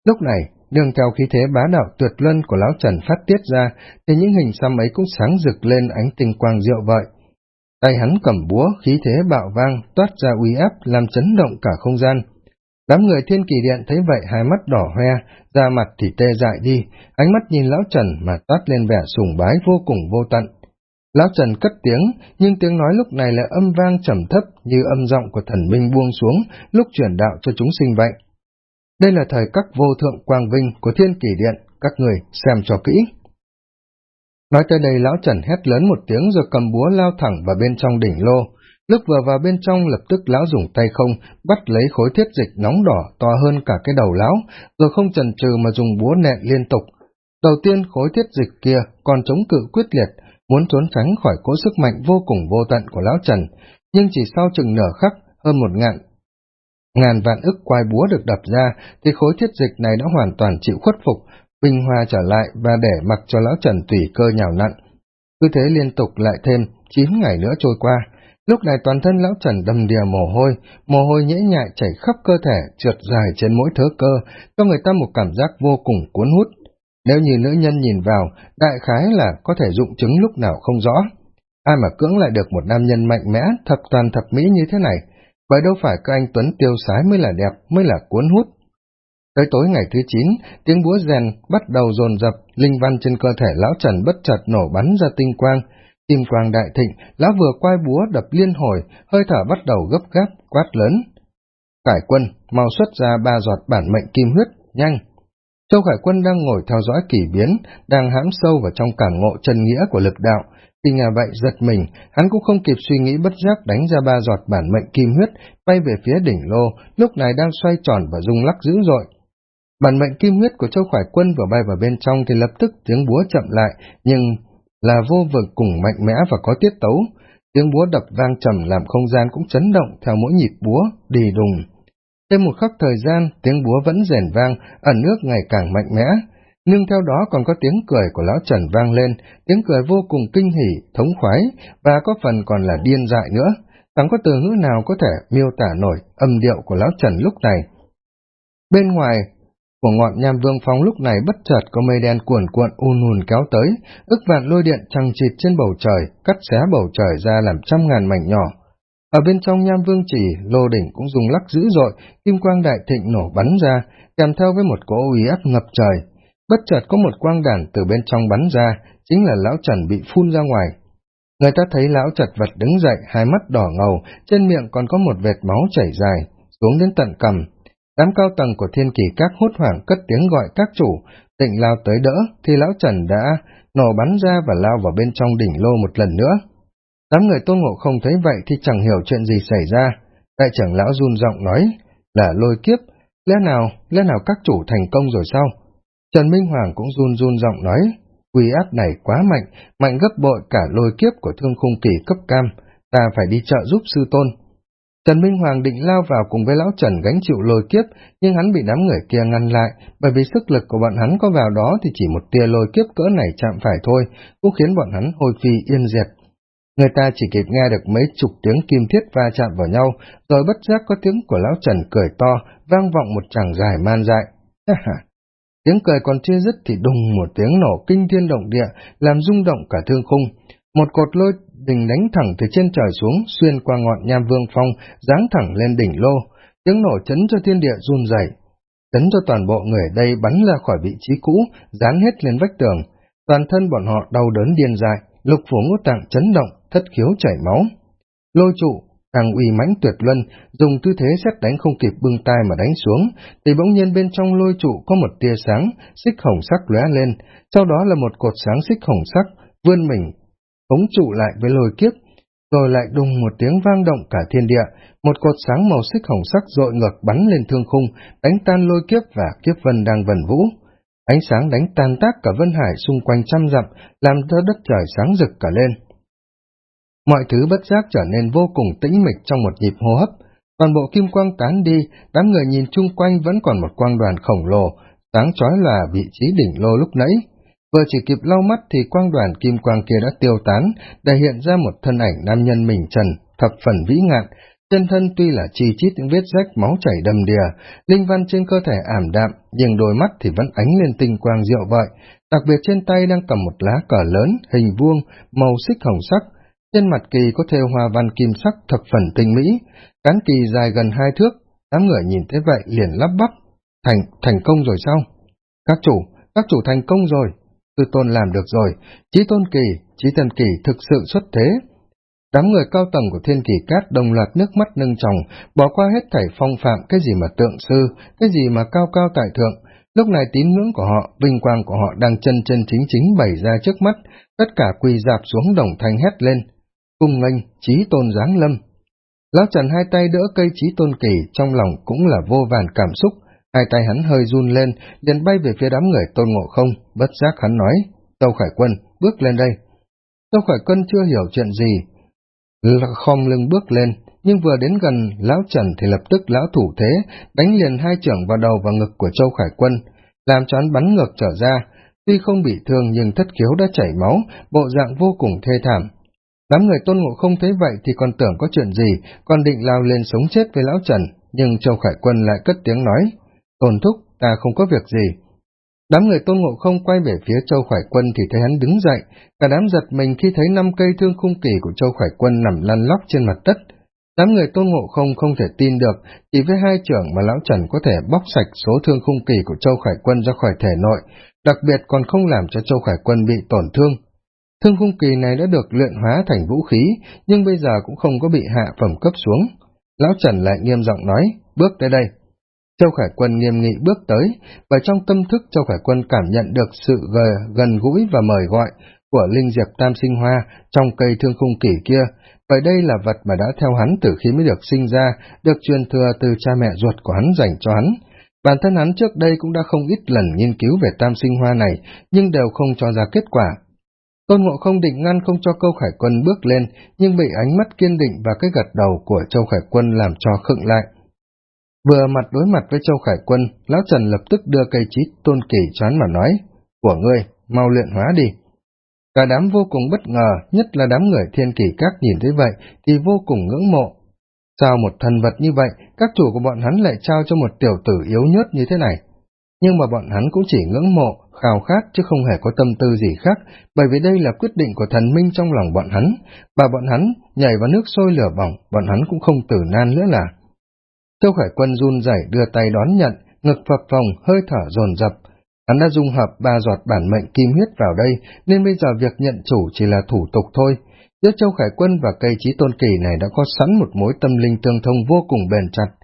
Lúc này, đường theo khí thế bá đạo tuyệt luân của lão Trần phát tiết ra, thì những hình xăm ấy cũng sáng rực lên ánh tinh quang diệu vợi. Tay hắn cầm búa, khí thế bạo vang, toát ra uy áp, làm chấn động cả không gian. Đám người thiên kỳ điện thấy vậy hai mắt đỏ hoe, da mặt thì tê dại đi, ánh mắt nhìn lão Trần mà toát lên vẻ sùng bái vô cùng vô tận. Lão Trần cất tiếng, nhưng tiếng nói lúc này là âm vang trầm thấp như âm giọng của thần minh buông xuống lúc chuyển đạo cho chúng sinh vậy. Đây là thời các vô thượng quang vinh của thiên kỷ điện, các người xem cho kỹ. Nói tới đây lão Trần hét lớn một tiếng rồi cầm búa lao thẳng vào bên trong đỉnh lô. Lúc vừa vào bên trong lập tức lão dùng tay không bắt lấy khối thiết dịch nóng đỏ to hơn cả cái đầu lão, rồi không chần chừ mà dùng búa nện liên tục. Đầu tiên khối thiết dịch kia còn chống cự quyết liệt, muốn trốn tránh khỏi cỗ sức mạnh vô cùng vô tận của lão Trần, nhưng chỉ sau chừng nửa khắc, hơn một ngạn ngàn vạn ức quai búa được đập ra, thì khối thiết dịch này đã hoàn toàn chịu khuất phục, bình hòa trở lại và để mặc cho lão Trần tùy cơ nhào nặn. Cứ thế liên tục lại thêm 9 ngày nữa trôi qua. Lúc này toàn thân lão Trần đầm đìa mồ hôi, mồ hôi nhễ nhại chảy khắp cơ thể, trượt dài trên mỗi thớ cơ, cho người ta một cảm giác vô cùng cuốn hút. Nếu như nữ nhân nhìn vào, đại khái là có thể dụng chứng lúc nào không rõ. Ai mà cưỡng lại được một nam nhân mạnh mẽ, thập toàn thập mỹ như thế này, vậy đâu phải các anh Tuấn tiêu sái mới là đẹp, mới là cuốn hút. Tới tối ngày thứ chín, tiếng búa rèn bắt đầu dồn dập, linh văn trên cơ thể lão Trần bất chợt nổ bắn ra tinh quang. Kim quang đại thịnh, lão vừa quay búa đập liên hồi, hơi thở bắt đầu gấp gáp, quát lớn. Khải quân, mau xuất ra ba giọt bản mệnh kim huyết, nhanh! Châu Khải quân đang ngồi theo dõi kỳ biến, đang hãm sâu vào trong cảm ngộ chân nghĩa của lực đạo, khi nghe vậy giật mình, hắn cũng không kịp suy nghĩ bất giác đánh ra ba giọt bản mệnh kim huyết, bay về phía đỉnh lô, lúc này đang xoay tròn và rung lắc dữ dội. Bản mệnh kim huyết của Châu Khải Quân vừa bay vào bên trong thì lập tức tiếng búa chậm lại, nhưng là vô vực cùng mạnh mẽ và có tiết tấu. Tiếng búa đập vang trầm làm không gian cũng chấn động theo mỗi nhịp búa, đi đùng. Thêm một khắc thời gian, tiếng búa vẫn rền vang, ẩn nước ngày càng mạnh mẽ, nhưng theo đó còn có tiếng cười của lão Trần vang lên, tiếng cười vô cùng kinh hỉ, thống khoái, và có phần còn là điên dại nữa. Chẳng có từ ngữ nào có thể miêu tả nổi âm điệu của lão Trần lúc này. Bên ngoài, của ngọn nham vương phong lúc này bất chợt có mây đen cuồn cuộn un hùn kéo tới, ức vạn lôi điện trăng chịt trên bầu trời, cắt xé bầu trời ra làm trăm ngàn mảnh nhỏ. Ở bên trong nham vương chỉ, lô đỉnh cũng dùng lắc dữ dội, kim quang đại thịnh nổ bắn ra, kèm theo với một cỗ uy áp ngập trời, Bất chợt có một quang đàn từ bên trong bắn ra, chính là lão Trần bị phun ra ngoài. Người ta thấy lão chật vật đứng dậy, hai mắt đỏ ngầu, trên miệng còn có một vệt máu chảy dài, xuống đến tận cầm. Đám cao tầng của thiên kỳ các hốt hoảng cất tiếng gọi các chủ, định lao tới đỡ, thì lão Trần đã nổ bắn ra và lao vào bên trong đỉnh lô một lần nữa. Đám người tôn ngộ không thấy vậy thì chẳng hiểu chuyện gì xảy ra. Đại trưởng lão run giọng nói, là lôi kiếp, lẽ nào, lẽ nào các chủ thành công rồi sao? Trần Minh Hoàng cũng run run giọng nói, quy áp này quá mạnh, mạnh gấp bội cả lôi kiếp của thương khung kỳ cấp cam, ta phải đi trợ giúp sư tôn. Trần Minh Hoàng định lao vào cùng với lão Trần gánh chịu lôi kiếp, nhưng hắn bị đám người kia ngăn lại, bởi vì sức lực của bọn hắn có vào đó thì chỉ một tia lôi kiếp cỡ này chạm phải thôi, cũng khiến bọn hắn hồi phi yên diệt. Người ta chỉ kịp nghe được mấy chục tiếng kim thiết va chạm vào nhau, rồi bất giác có tiếng của lão Trần cười to, vang vọng một chàng dài man dại. Tiếng cười còn chưa dứt thì đùng một tiếng nổ kinh thiên động địa, làm rung động cả thương khung. Một cột lôi đình đánh thẳng từ trên trời xuống, xuyên qua ngọn nham vương phong, giáng thẳng lên đỉnh lô. Tiếng nổ chấn cho thiên địa run rẩy, chấn cho toàn bộ người đây bắn ra khỏi vị trí cũ, dán hết lên vách tường. Toàn thân bọn họ đau đớn điên dại, lục phủ ngũ tạng chấn động, thất khiếu chảy máu. Lôi trụ, càng uy mãnh tuyệt luân, dùng tư thế xét đánh không kịp bưng tay mà đánh xuống, thì bỗng nhiên bên trong lôi trụ có một tia sáng, xích hồng sắc lóe lên, sau đó là một cột sáng xích hồng sắc, vươn mình, ống trụ lại với lôi kiếp, rồi lại đùng một tiếng vang động cả thiên địa, một cột sáng màu xích hồng sắc dội ngược bắn lên thương khung, đánh tan lôi kiếp và kiếp vân đang vần vũ. Ánh sáng đánh tan tác cả Vân Hải xung quanh trăm dặm, làm cho đất trời sáng rực cả lên. Mọi thứ bất giác trở nên vô cùng tĩnh mịch trong một nhịp hô hấp. Toàn bộ kim quang tán đi, đám người nhìn chung quanh vẫn còn một quang đoàn khổng lồ, sáng chói là vị trí đỉnh lô lúc nãy. Vừa chỉ kịp lau mắt thì quang đoàn kim quang kia đã tiêu tán, để hiện ra một thân ảnh nam nhân mình trần, thập phần vĩ ngạn, Chân thân tuy là chi chít những vết rách máu chảy đầm đìa, linh văn trên cơ thể ảm đạm, nhưng đôi mắt thì vẫn ánh lên tinh quang diệu vậy. Đặc biệt trên tay đang cầm một lá cờ lớn, hình vuông, màu xích hồng sắc. Trên mặt kỳ có thêu hoa văn kim sắc thập phần tinh mỹ, cán kỳ dài gần hai thước. Đám người nhìn thấy vậy liền lắp bắp. Thành, thành công rồi sao? Các chủ, các chủ thành công rồi. Tư tôn làm được rồi. trí tôn kỳ, trí thần kỳ thực sự xuất thế Đám người cao tầng của thiên kỳ cát đồng loạt nước mắt nâng tròng, bỏ qua hết thảy phong phạm cái gì mà tượng sư, cái gì mà cao cao tại thượng. Lúc này tín ngưỡng của họ, vinh quang của họ đang chân chân chính chính bày ra trước mắt, tất cả quỳ dạp xuống đồng thanh hét lên. Cung nghênh, trí tôn giáng lâm. Lão Trần hai tay đỡ cây trí tôn kỳ, trong lòng cũng là vô vàn cảm xúc, hai tay hắn hơi run lên, liền bay về phía đám người tôn ngộ không, bất giác hắn nói, Tâu Khải Quân, bước lên đây. Tâu Khải Quân chưa hiểu chuyện gì, khom lưng bước lên, nhưng vừa đến gần lão Trần thì lập tức lão thủ thế, đánh liền hai trưởng vào đầu và ngực của Châu Khải Quân, làm cho hắn bắn ngược trở ra. Tuy không bị thương nhưng thất khiếu đã chảy máu, bộ dạng vô cùng thê thảm. Đám người tôn ngộ không thấy vậy thì còn tưởng có chuyện gì, còn định lao lên sống chết với lão Trần, nhưng Châu Khải Quân lại cất tiếng nói, Tôn thúc, ta không có việc gì, Đám người tôn ngộ không quay về phía Châu Khải Quân thì thấy hắn đứng dậy, cả đám giật mình khi thấy năm cây thương khung kỳ của Châu Khải Quân nằm lăn lóc trên mặt đất. Đám người tôn ngộ không không thể tin được, chỉ với hai trưởng mà Lão Trần có thể bóc sạch số thương khung kỳ của Châu Khải Quân ra khỏi thể nội, đặc biệt còn không làm cho Châu Khải Quân bị tổn thương. Thương khung kỳ này đã được luyện hóa thành vũ khí, nhưng bây giờ cũng không có bị hạ phẩm cấp xuống. Lão Trần lại nghiêm giọng nói, bước tới đây. Châu Khải Quân nghiêm nghị bước tới, và trong tâm thức Châu Khải Quân cảm nhận được sự gần gũi và mời gọi của Linh Diệp Tam Sinh Hoa trong cây thương khung kỷ kia, vậy đây là vật mà đã theo hắn từ khi mới được sinh ra, được truyền thừa từ cha mẹ ruột của hắn dành cho hắn. Bản thân hắn trước đây cũng đã không ít lần nghiên cứu về tam sinh hoa này, nhưng đều không cho ra kết quả. Tôn Ngộ không định ngăn không cho câu Khải Quân bước lên, nhưng bị ánh mắt kiên định và cái gật đầu của Châu Khải Quân làm cho khựng lại. Vừa mặt đối mặt với Châu Khải Quân, Lão Trần lập tức đưa cây chí tôn kỳ choán mà nói, của ngươi, mau luyện hóa đi. Cả đám vô cùng bất ngờ, nhất là đám người thiên kỳ các nhìn thấy vậy, thì vô cùng ngưỡng mộ. Sao một thần vật như vậy, các chủ của bọn hắn lại trao cho một tiểu tử yếu nhớt như thế này? Nhưng mà bọn hắn cũng chỉ ngưỡng mộ, khao khát chứ không hề có tâm tư gì khác, bởi vì đây là quyết định của thần minh trong lòng bọn hắn, và bọn hắn nhảy vào nước sôi lửa bỏng, bọn hắn cũng không tử nan nữa là. Châu Khải Quân run rẩy đưa tay đón nhận, ngực phập phồng, hơi thở dồn dập. Hắn đã dung hợp ba giọt bản mệnh kim huyết vào đây, nên bây giờ việc nhận chủ chỉ là thủ tục thôi. Giữa Châu Khải Quân và cây trí tôn kỳ này đã có sẵn một mối tâm linh tương thông vô cùng bền chặt.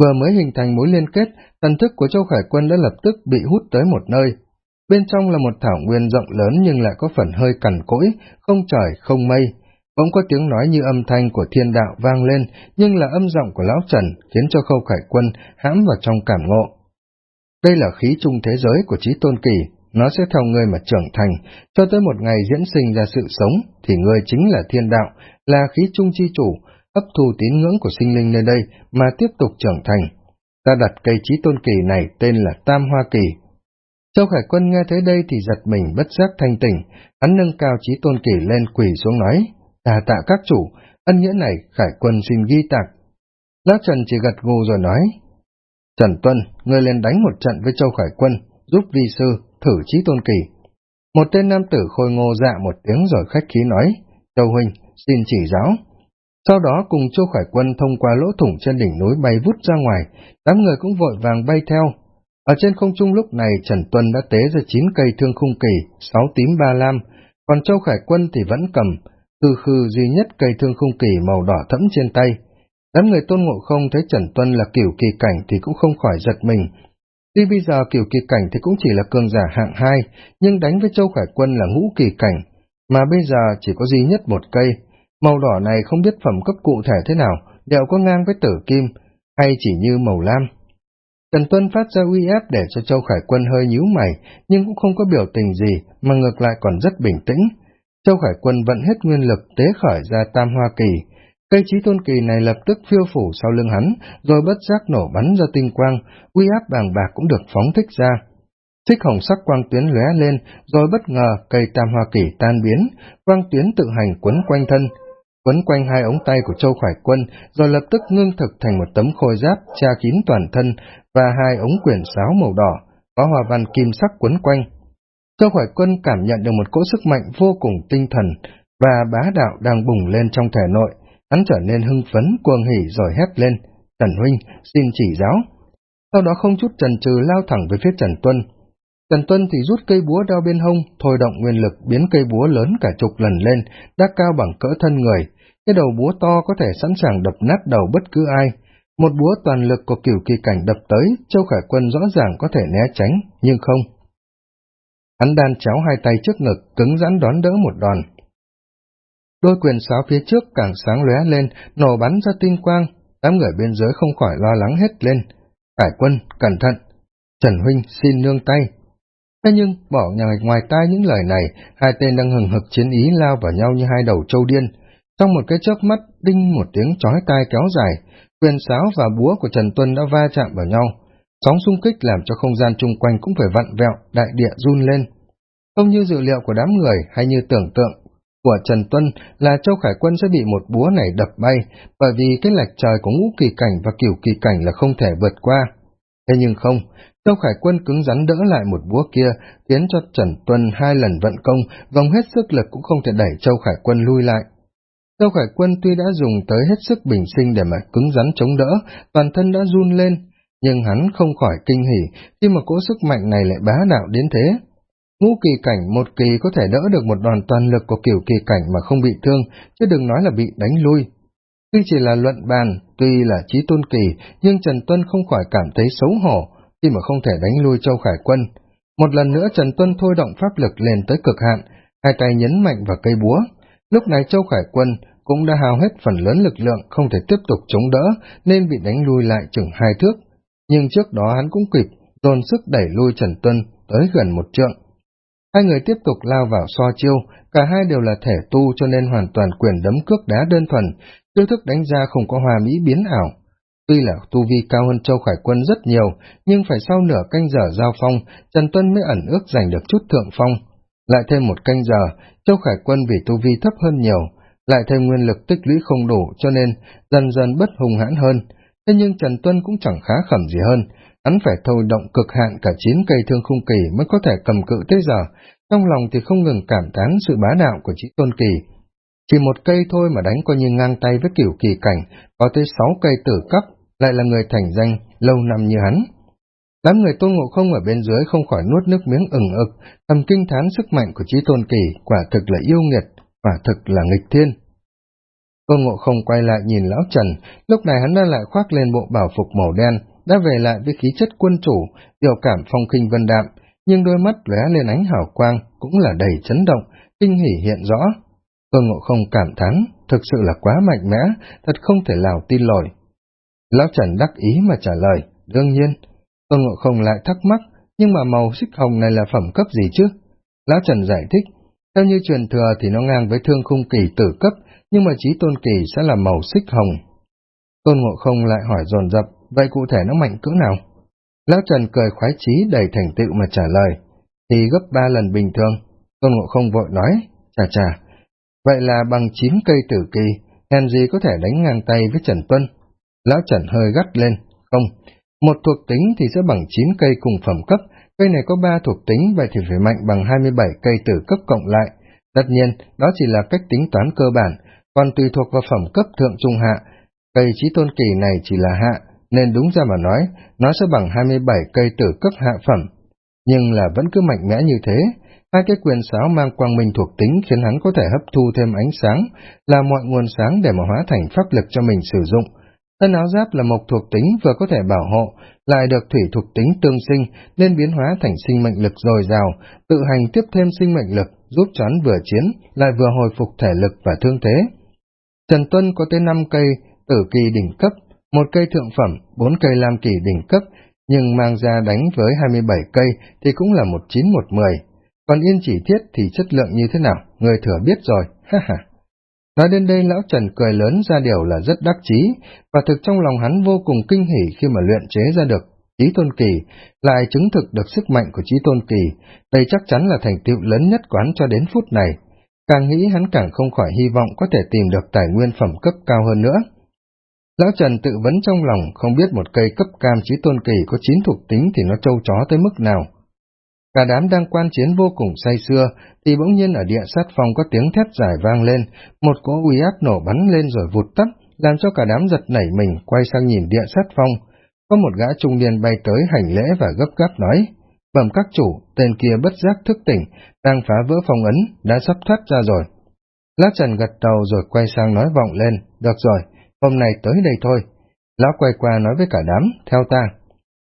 Vừa mới hình thành mối liên kết, thần thức của Châu Khải Quân đã lập tức bị hút tới một nơi. Bên trong là một thảo nguyên rộng lớn nhưng lại có phần hơi cằn cỗi, không trời, không mây, Bỗng có tiếng nói như âm thanh của thiên đạo vang lên, nhưng là âm giọng của Lão Trần, khiến cho khâu khải quân hãm vào trong cảm ngộ. Đây là khí trung thế giới của trí tôn kỳ, nó sẽ theo người mà trưởng thành, cho tới một ngày diễn sinh ra sự sống, thì người chính là thiên đạo, là khí trung chi chủ, hấp thu tín ngưỡng của sinh linh nơi đây mà tiếp tục trưởng thành. Ta đặt cây trí tôn kỳ này tên là Tam Hoa Kỳ. Châu Khải Quân nghe thấy đây thì giật mình bất giác thanh tỉnh, hắn nâng cao trí tôn kỳ lên quỳ xuống nói, ta tạ các chủ, ân nghĩa này khải quân xin ghi tạc. Lão Trần chỉ gật gù rồi nói, Trần Tuân, ngươi lên đánh một trận với Châu Khải Quân, giúp vi sư, thử trí tôn kỳ. Một tên nam tử khôi ngô dạ một tiếng rồi khách khí nói, Châu Huynh, xin chỉ giáo. Sau đó cùng Châu Khải Quân thông qua lỗ thủng trên đỉnh núi bay vút ra ngoài, đám người cũng vội vàng bay theo. Ở trên không trung lúc này Trần Tuân đã tế ra chín cây thương khung kỳ, sáu tím ba lam, còn Châu Khải Quân thì vẫn cầm khư khư duy nhất cây thương khung kỳ màu đỏ thẫm trên tay. Đám người tôn ngộ không thấy Trần Tuân là kiểu kỳ cảnh thì cũng không khỏi giật mình. Tuy bây giờ kiểu kỳ cảnh thì cũng chỉ là cường giả hạng hai, nhưng đánh với Châu Khải Quân là ngũ kỳ cảnh, mà bây giờ chỉ có duy nhất một cây. Màu đỏ này không biết phẩm cấp cụ thể thế nào, đều có ngang với tử kim, hay chỉ như màu lam. Trần Tuân phát ra uy ép để cho Châu Khải Quân hơi nhíu mày, nhưng cũng không có biểu tình gì, mà ngược lại còn rất bình tĩnh. Châu Khải Quân vận hết nguyên lực tế khởi ra Tam Hoa Kỳ. Cây trí tôn kỳ này lập tức phiêu phủ sau lưng hắn, rồi bất giác nổ bắn ra tinh quang, uy áp bàng bạc cũng được phóng thích ra. Thích hồng sắc quang tuyến lóe lên, rồi bất ngờ cây Tam Hoa Kỳ tan biến, quang tuyến tự hành quấn quanh thân, quấn quanh hai ống tay của Châu Khải Quân, rồi lập tức ngưng thực thành một tấm khôi giáp che kín toàn thân và hai ống quyển sáo màu đỏ, có hoa văn kim sắc quấn quanh. Châu Khải Quân cảm nhận được một cỗ sức mạnh vô cùng tinh thần và bá đạo đang bùng lên trong thể nội, hắn trở nên hưng phấn, cuồng hỉ rồi hét lên, Trần Huynh, xin chỉ giáo. Sau đó không chút trần trừ lao thẳng về phía Trần Tuân. Trần Tuân thì rút cây búa đao bên hông, thôi động nguyên lực biến cây búa lớn cả chục lần lên, đã cao bằng cỡ thân người. Cái đầu búa to có thể sẵn sàng đập nát đầu bất cứ ai. Một búa toàn lực của kiểu kỳ cảnh đập tới, Châu Khải Quân rõ ràng có thể né tránh, nhưng không. Hắn đan cháo hai tay trước ngực, cứng rắn đón đỡ một đòn. Đôi quyền sáo phía trước càng sáng lóe lên, nổ bắn ra tinh quang, đám người bên dưới không khỏi lo lắng hết lên. Khải quân, cẩn thận! Trần Huynh xin nương tay. Thế nhưng, bỏ ngoài, ngoài tai những lời này, hai tên đang hừng hực chiến ý lao vào nhau như hai đầu trâu điên. Trong một cái chớp mắt, đinh một tiếng chói tai kéo dài, quyền sáo và búa của Trần Tuân đã va chạm vào nhau. Sóng xung kích làm cho không gian chung quanh cũng phải vặn vẹo, đại địa run lên. Không như dự liệu của đám người hay như tưởng tượng của Trần Tuân là Châu Khải Quân sẽ bị một búa này đập bay, bởi vì cái lạch trời của ngũ kỳ cảnh và kiểu kỳ cảnh là không thể vượt qua. Thế nhưng không, Châu Khải Quân cứng rắn đỡ lại một búa kia, khiến cho Trần Tuân hai lần vận công, vòng hết sức lực cũng không thể đẩy Châu Khải Quân lui lại. Châu Khải Quân tuy đã dùng tới hết sức bình sinh để mà cứng rắn chống đỡ, toàn thân đã run lên, nhưng hắn không khỏi kinh hỉ khi mà cỗ sức mạnh này lại bá đạo đến thế. Ngũ kỳ cảnh một kỳ có thể đỡ được một đòn toàn lực của kiểu kỳ cảnh mà không bị thương, chứ đừng nói là bị đánh lui. Tuy chỉ là luận bàn, tuy là trí tôn kỳ, nhưng Trần Tuân không khỏi cảm thấy xấu hổ khi mà không thể đánh lui Châu Khải Quân. Một lần nữa Trần Tuân thôi động pháp lực lên tới cực hạn, hai tay nhấn mạnh vào cây búa. Lúc này Châu Khải Quân cũng đã hao hết phần lớn lực lượng không thể tiếp tục chống đỡ nên bị đánh lui lại chừng hai thước. Nhưng trước đó hắn cũng kịp dồn sức đẩy lui Trần Tuân tới gần một trượng. Hai người tiếp tục lao vào so chiêu, cả hai đều là thể tu cho nên hoàn toàn quyền đấm cước đá đơn thuần, chiêu thức đánh ra không có hòa mỹ biến ảo. Tuy là tu vi cao hơn Châu Khải Quân rất nhiều, nhưng phải sau nửa canh giờ giao phong, Trần Tuân mới ẩn ước giành được chút thượng phong. Lại thêm một canh giờ, Châu Khải Quân vì tu vi thấp hơn nhiều, lại thêm nguyên lực tích lũy không đủ cho nên dần dần bất hùng hãn hơn. Thế nhưng Trần Tuân cũng chẳng khá khẩm gì hơn, hắn phải thôi động cực hạn cả chín cây thương khung kỳ mới có thể cầm cự tới giờ, trong lòng thì không ngừng cảm thán sự bá đạo của trí tôn kỳ. Chỉ một cây thôi mà đánh coi như ngang tay với kiểu kỳ cảnh, có tới sáu cây tử cấp, lại là người thành danh, lâu năm như hắn. Đám người tôn ngộ không ở bên dưới không khỏi nuốt nước miếng ửng ực, thầm kinh thán sức mạnh của trí tôn kỳ, quả thực là yêu nghiệt, quả thực là nghịch thiên. Tôn ngộ không quay lại nhìn lão Trần, lúc này hắn đã lại khoác lên bộ bảo phục màu đen, đã về lại với khí chất quân chủ, biểu cảm phong khinh vân đạm, nhưng đôi mắt lóe lên ánh hào quang cũng là đầy chấn động, kinh hỉ hiện rõ. Tôn Ngộ Không cảm thán, thực sự là quá mạnh mẽ, thật không thể nào tin nổi. Lão Trần đắc ý mà trả lời, đương nhiên. Tôn Ngộ Không lại thắc mắc, nhưng mà màu xích hồng này là phẩm cấp gì chứ? Lão Trần giải thích, theo như truyền thừa thì nó ngang với thương khung kỳ tử cấp, nhưng mà trí tôn kỳ sẽ là màu xích hồng. Tôn Ngộ Không lại hỏi dồn dập, vậy cụ thể nó mạnh cỡ nào? Lão Trần cười khoái chí đầy thành tựu mà trả lời, thì gấp ba lần bình thường. Tôn Ngộ Không vội nói, chà chà, vậy là bằng chín cây tử kỳ, hèn gì có thể đánh ngang tay với Trần Tuân. Lão Trần hơi gắt lên, không, một thuộc tính thì sẽ bằng chín cây cùng phẩm cấp, cây này có ba thuộc tính, vậy thì phải mạnh bằng 27 cây tử cấp cộng lại. Tất nhiên, đó chỉ là cách tính toán cơ bản, còn tùy thuộc vào phẩm cấp thượng trung hạ. Cây trí tôn kỳ này chỉ là hạ, nên đúng ra mà nói, nó sẽ bằng 27 cây tử cấp hạ phẩm. Nhưng là vẫn cứ mạnh mẽ như thế, hai cái quyền sáo mang quang minh thuộc tính khiến hắn có thể hấp thu thêm ánh sáng, là mọi nguồn sáng để mà hóa thành pháp lực cho mình sử dụng. Thân áo giáp là một thuộc tính vừa có thể bảo hộ, lại được thủy thuộc tính tương sinh nên biến hóa thành sinh mệnh lực dồi dào, tự hành tiếp thêm sinh mệnh lực, giúp choán vừa chiến, lại vừa hồi phục thể lực và thương thế. Trần Tuân có tới 5 cây tử kỳ đỉnh cấp, một cây thượng phẩm, bốn cây lam kỳ đỉnh cấp, nhưng mang ra đánh với 27 cây thì cũng là một chín một mười. Còn yên chỉ thiết thì chất lượng như thế nào, người thừa biết rồi, ha ha. Nói đến đây lão Trần cười lớn ra điều là rất đắc chí, và thực trong lòng hắn vô cùng kinh hỉ khi mà luyện chế ra được trí tôn kỳ, lại chứng thực được sức mạnh của trí tôn kỳ, đây chắc chắn là thành tựu lớn nhất quán cho đến phút này. Càng nghĩ hắn càng không khỏi hy vọng có thể tìm được tài nguyên phẩm cấp cao hơn nữa. Lão Trần tự vấn trong lòng không biết một cây cấp cam trí tôn kỳ có chín thuộc tính thì nó trâu chó tới mức nào. Cả đám đang quan chiến vô cùng say xưa, thì bỗng nhiên ở địa sát phòng có tiếng thét dài vang lên, một cỗ uy áp nổ bắn lên rồi vụt tắt, làm cho cả đám giật nảy mình quay sang nhìn địa sát phong. Có một gã trung niên bay tới hành lễ và gấp gáp nói, bẩm các chủ, tên kia bất giác thức tỉnh, đang phá vỡ phong ấn, đã sắp thoát ra rồi. Lát Trần gật đầu rồi quay sang nói vọng lên, được rồi, hôm nay tới đây thôi. Lão quay qua nói với cả đám, theo ta.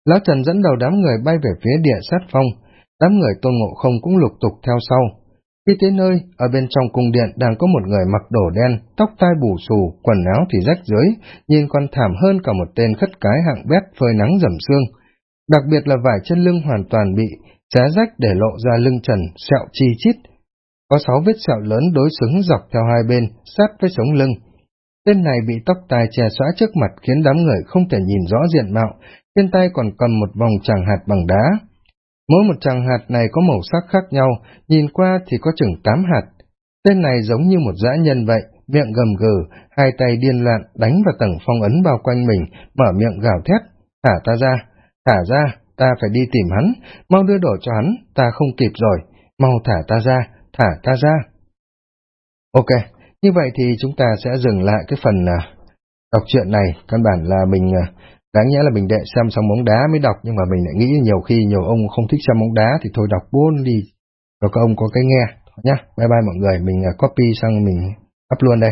Lão Trần dẫn đầu đám người bay về phía địa sát phong, đám người tôn ngộ không cũng lục tục theo sau. Khi tới nơi, ở bên trong cung điện đang có một người mặc đồ đen, tóc tai bù xù, quần áo thì rách rưới, nhìn còn thảm hơn cả một tên khất cái hạng bét phơi nắng dầm xương. Đặc biệt là vải chân lưng hoàn toàn bị xé rách để lộ ra lưng trần, sẹo chi chít. Có sáu vết sẹo lớn đối xứng dọc theo hai bên, sát với sống lưng. Tên này bị tóc tai che xóa trước mặt khiến đám người không thể nhìn rõ diện mạo, trên tay còn cầm một vòng tràng hạt bằng đá. Mỗi một tràng hạt này có màu sắc khác nhau, nhìn qua thì có chừng tám hạt. Tên này giống như một dã nhân vậy, miệng gầm gừ, hai tay điên loạn đánh vào tầng phong ấn bao quanh mình, mở miệng gào thét, thả ta ra, thả ra, ta phải đi tìm hắn, mau đưa đồ cho hắn, ta không kịp rồi, mau thả ta ra, thả ta ra. Ok, như vậy thì chúng ta sẽ dừng lại cái phần uh, đọc truyện này, căn bản là mình uh, Đáng nhẽ là mình đệ xem xong bóng đá mới đọc, nhưng mà mình lại nghĩ nhiều khi nhiều ông không thích xem bóng đá thì thôi đọc buôn đi, rồi các ông có cái nghe. Nhá, bye bye mọi người, mình à, copy sang mình up luôn đây.